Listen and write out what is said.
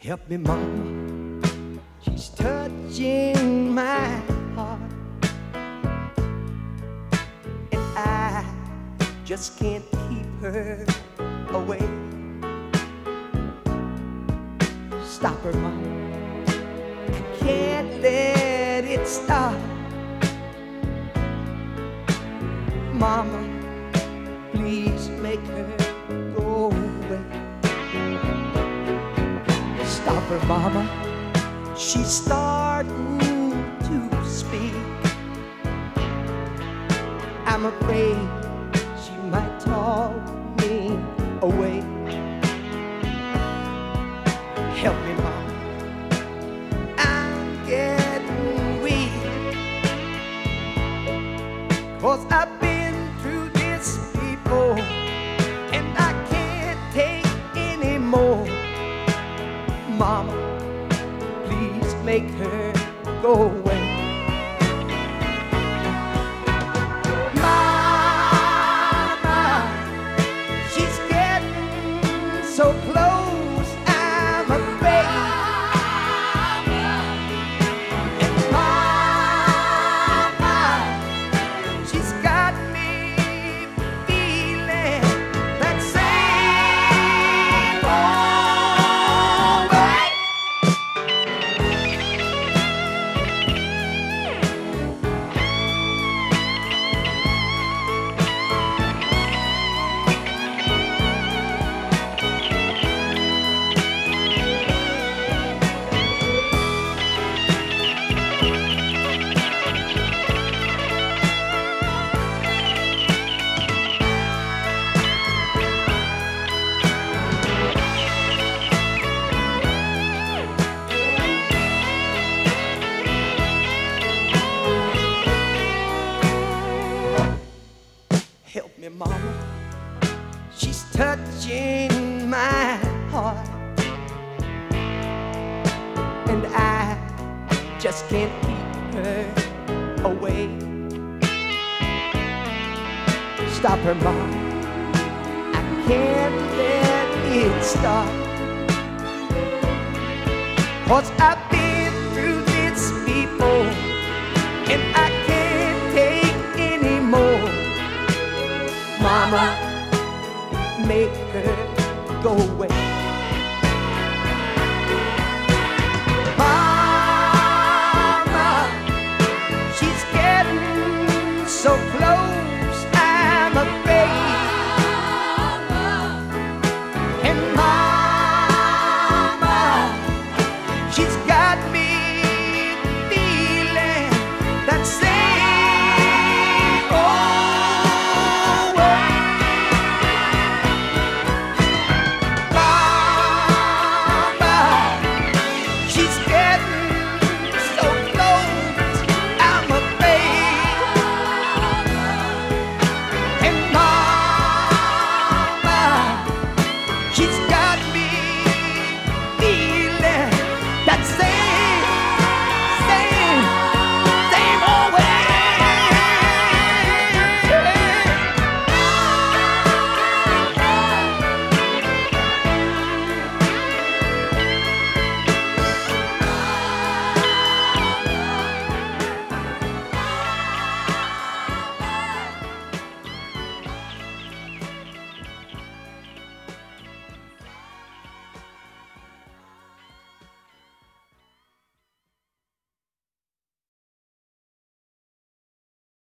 Help me, mama. She's touching my heart. And I just can't keep her away. Stop her, mama. I can't let it stop. Mama, please make her her, mama. She's starting to speak. I'm afraid she might talk me away. Make her go away. Touching my heart. And I just can't keep her away. Stop her, mom. I can't let it stop. Cause I've go away.